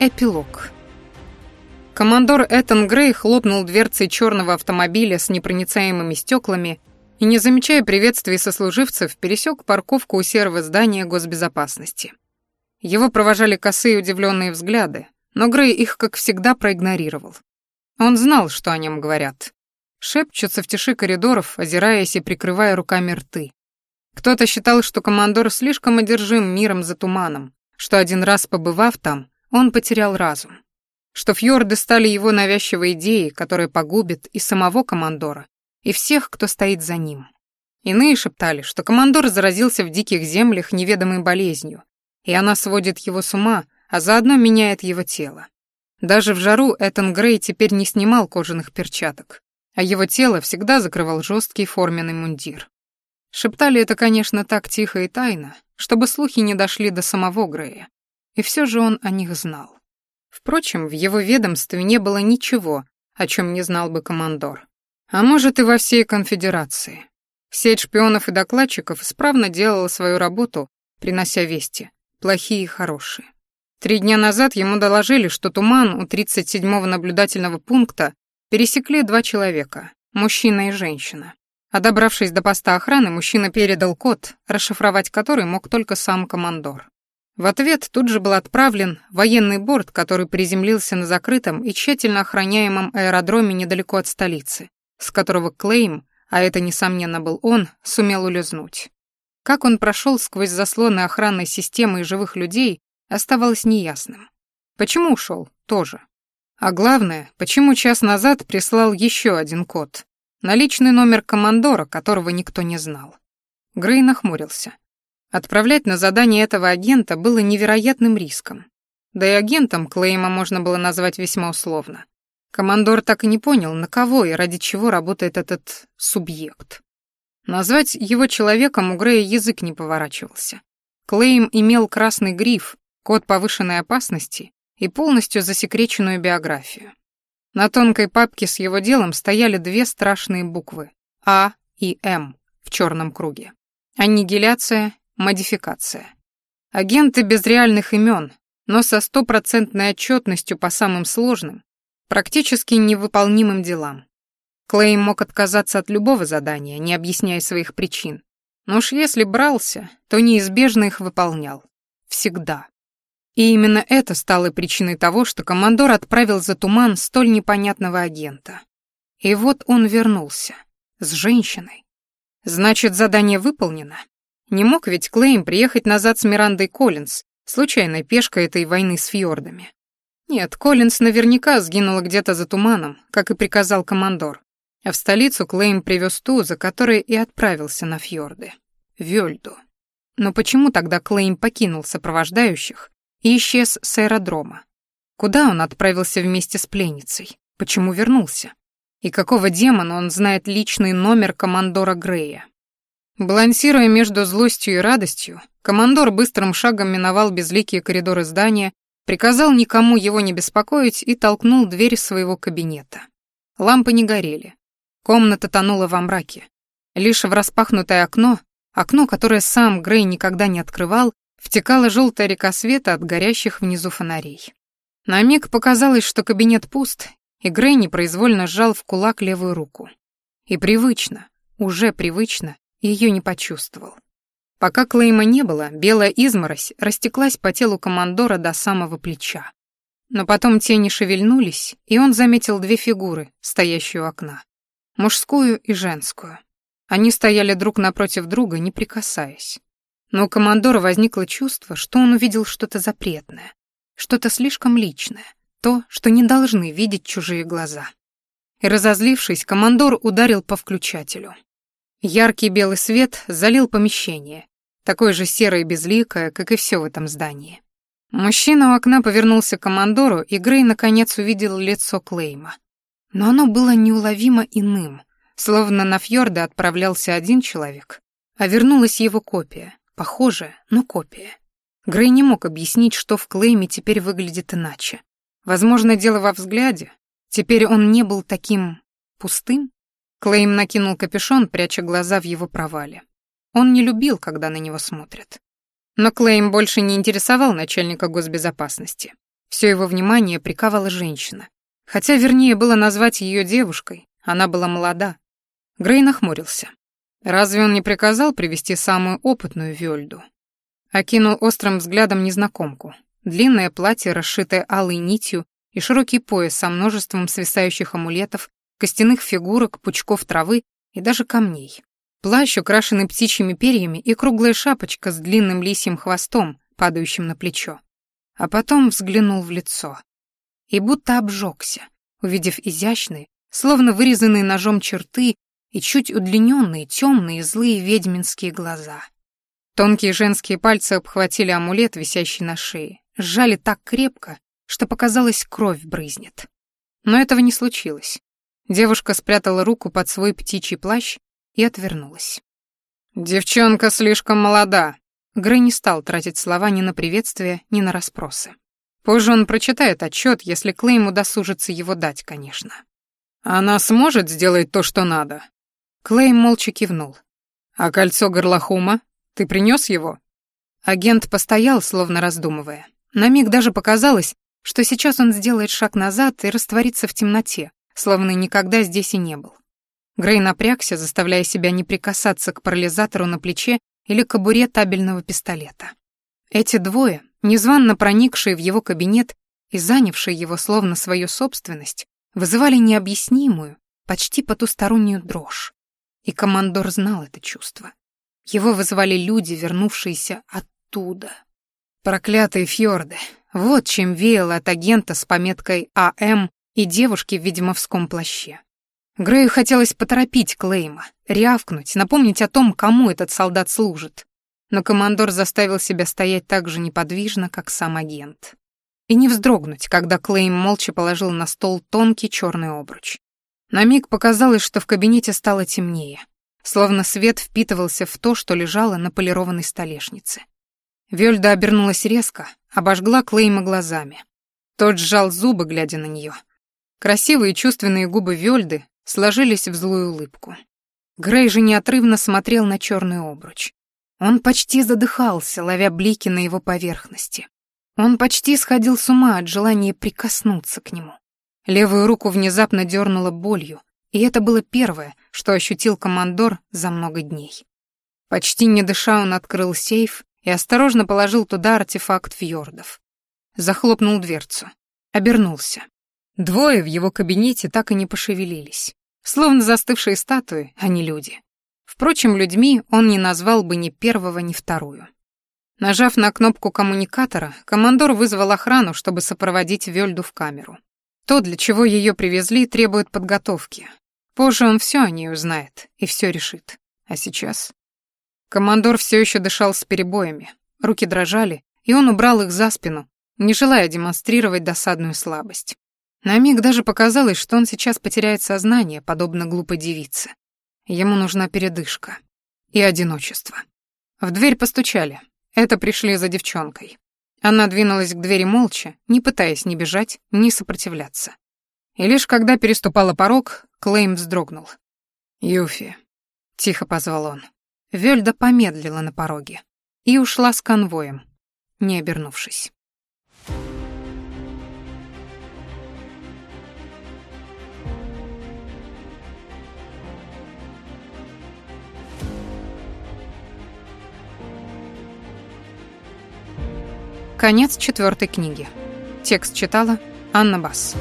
Эпилог. Командор Этан Грей хлопнул дверцей черного автомобиля с непроницаемыми стеклами и, не замечая приветствий сослуживцев, пересек парковку у серого здания госбезопасности. Его провожали косые удивленные взгляды, но Грей их, как всегда, проигнорировал. Он знал, что о нем говорят. Шепчутся в тиши коридоров, озираясь и прикрывая руками рты. Кто-то считал, что командор слишком одержим миром за туманом, что один раз побывав там, он потерял разум что фьорды стали его навязчивой идеей, которая погубит и самого командора, и всех, кто стоит за ним. Иные шептали, что командор заразился в диких землях неведомой болезнью, и она сводит его с ума, а заодно меняет его тело. Даже в жару Этан Грей теперь не снимал кожаных перчаток, а его тело всегда закрывал жесткий форменный мундир. Шептали это, конечно, так тихо и тайно, чтобы слухи не дошли до самого Грея. И все же он о них знал. Впрочем, в его ведомстве не было ничего, о чем не знал бы командор. А может, и во всей конфедерации. Сеть шпионов и докладчиков исправно делала свою работу, принося вести, плохие и хорошие. Три дня назад ему доложили, что туман у 37-го наблюдательного пункта пересекли два человека, мужчина и женщина. А добравшись до поста охраны, мужчина передал код, расшифровать который мог только сам командор. В ответ тут же был отправлен военный борт, который приземлился на закрытом и тщательно охраняемом аэродроме недалеко от столицы, с которого Клейм, а это, несомненно, был он, сумел улизнуть. Как он прошел сквозь заслоны охранной системы и живых людей, оставалось неясным. Почему ушел, тоже. А главное, почему час назад прислал еще один код, наличный номер командора, которого никто не знал. Грей нахмурился. Отправлять на задание этого агента было невероятным риском. Да и агентом Клейма можно было назвать весьма условно. Командор так и не понял, на кого и ради чего работает этот субъект. Назвать его человеком у Грея язык не поворачивался. Клейм имел красный гриф, код повышенной опасности и полностью засекреченную биографию. На тонкой папке с его делом стояли две страшные буквы А и М в черном круге. Аннигиляция Модификация. Агенты без реальных имен, но со стопроцентной отчетностью по самым сложным, практически невыполнимым делам. Клейм мог отказаться от любого задания, не объясняя своих причин. Но уж если брался, то неизбежно их выполнял. Всегда. И именно это стало причиной того, что командор отправил за туман столь непонятного агента. И вот он вернулся. С женщиной. Значит, задание выполнено. Не мог ведь Клейм приехать назад с Мирандой Коллинз, случайной пешкой этой войны с фьордами. Нет, Коллинз наверняка сгинула где-то за туманом, как и приказал командор. А в столицу Клейм привез ту, за которой и отправился на фьорды. Вёльду. Но почему тогда Клейм покинул сопровождающих и исчез с аэродрома? Куда он отправился вместе с пленницей? Почему вернулся? И какого демона он знает личный номер командора Грея? Балансируя между злостью и радостью, командор быстрым шагом миновал безликие коридоры здания, приказал никому его не беспокоить и толкнул дверь своего кабинета. Лампы не горели. Комната тонула во мраке. Лишь в распахнутое окно, окно, которое сам Грей никогда не открывал, втекала желтая река света от горящих внизу фонарей. На миг показалось, что кабинет пуст, и Грей непроизвольно сжал в кулак левую руку. И привычно, уже привычно, ее не почувствовал. Пока Клейма не было, белая изморозь растеклась по телу командора до самого плеча. Но потом тени шевельнулись, и он заметил две фигуры, стоящие у окна. Мужскую и женскую. Они стояли друг напротив друга, не прикасаясь. Но у командора возникло чувство, что он увидел что-то запретное, что-то слишком личное, то, что не должны видеть чужие глаза. И разозлившись, командор ударил по включателю. Яркий белый свет залил помещение, такое же серое и безликое, как и все в этом здании. Мужчина у окна повернулся к командору, и Грей наконец увидел лицо Клейма. Но оно было неуловимо иным, словно на фьорды отправлялся один человек, а вернулась его копия, похожая, но копия. Грей не мог объяснить, что в Клейме теперь выглядит иначе. Возможно, дело во взгляде. Теперь он не был таким пустым, Клейм накинул капюшон, пряча глаза в его провале. Он не любил, когда на него смотрят. Но Клейм больше не интересовал начальника госбезопасности. Все его внимание приковала женщина. Хотя вернее было назвать ее девушкой, она была молода. Грей нахмурился. Разве он не приказал привести самую опытную Вёльду? Окинул острым взглядом незнакомку. Длинное платье, расшитое алой нитью, и широкий пояс со множеством свисающих амулетов, костяных фигурок, пучков травы и даже камней. Плащ, украшенный птичьими перьями, и круглая шапочка с длинным лисьим хвостом, падающим на плечо. А потом взглянул в лицо. И будто обжегся, увидев изящные, словно вырезанные ножом черты и чуть удлиненные, темные, злые ведьминские глаза. Тонкие женские пальцы обхватили амулет, висящий на шее, сжали так крепко, что показалось, кровь брызнет. Но этого не случилось. Девушка спрятала руку под свой птичий плащ и отвернулась. «Девчонка слишком молода», Грей не стал тратить слова ни на приветствие, ни на расспросы. Позже он прочитает отчет, если Клейму досужится его дать, конечно. «Она сможет сделать то, что надо?» Клейм молча кивнул. «А кольцо горлохума? Ты принес его?» Агент постоял, словно раздумывая. На миг даже показалось, что сейчас он сделает шаг назад и растворится в темноте, словно никогда здесь и не был. Грей напрягся, заставляя себя не прикасаться к парализатору на плече или кобуре табельного пистолета. Эти двое, незванно проникшие в его кабинет и занявшие его словно свою собственность, вызывали необъяснимую, почти потустороннюю дрожь. И командор знал это чувство. Его вызывали люди, вернувшиеся оттуда. Проклятые фьорды. Вот чем веяло от агента с пометкой АМ и девушки в ведьмовском плаще. Грею хотелось поторопить Клейма, рявкнуть, напомнить о том, кому этот солдат служит. Но командор заставил себя стоять так же неподвижно, как сам агент. И не вздрогнуть, когда Клейм молча положил на стол тонкий черный обруч. На миг показалось, что в кабинете стало темнее, словно свет впитывался в то, что лежало на полированной столешнице. Вельда обернулась резко, обожгла Клейма глазами. Тот сжал зубы, глядя на нее. Красивые чувственные губы Вельды сложились в злую улыбку. Грей же неотрывно смотрел на черный обруч. Он почти задыхался, ловя блики на его поверхности. Он почти сходил с ума от желания прикоснуться к нему. Левую руку внезапно дернуло болью, и это было первое, что ощутил командор за много дней. Почти не дыша, он открыл сейф и осторожно положил туда артефакт фьордов. Захлопнул дверцу. Обернулся. Двое в его кабинете так и не пошевелились. Словно застывшие статуи, а не люди. Впрочем, людьми он не назвал бы ни первого, ни вторую. Нажав на кнопку коммуникатора, командор вызвал охрану, чтобы сопроводить Вельду в камеру. То, для чего ее привезли, требует подготовки. Позже он все о ней узнает и все решит. А сейчас? Командор все еще дышал с перебоями, руки дрожали, и он убрал их за спину, не желая демонстрировать досадную слабость. На миг даже показалось, что он сейчас потеряет сознание, подобно глупой девице. Ему нужна передышка и одиночество. В дверь постучали. Это пришли за девчонкой. Она двинулась к двери молча, не пытаясь ни бежать, ни сопротивляться. И лишь когда переступала порог, Клейм вздрогнул. «Юфи», — тихо позвал он. Вельда помедлила на пороге и ушла с конвоем, не обернувшись. Конец четвертой книги. Текст читала Анна Бас.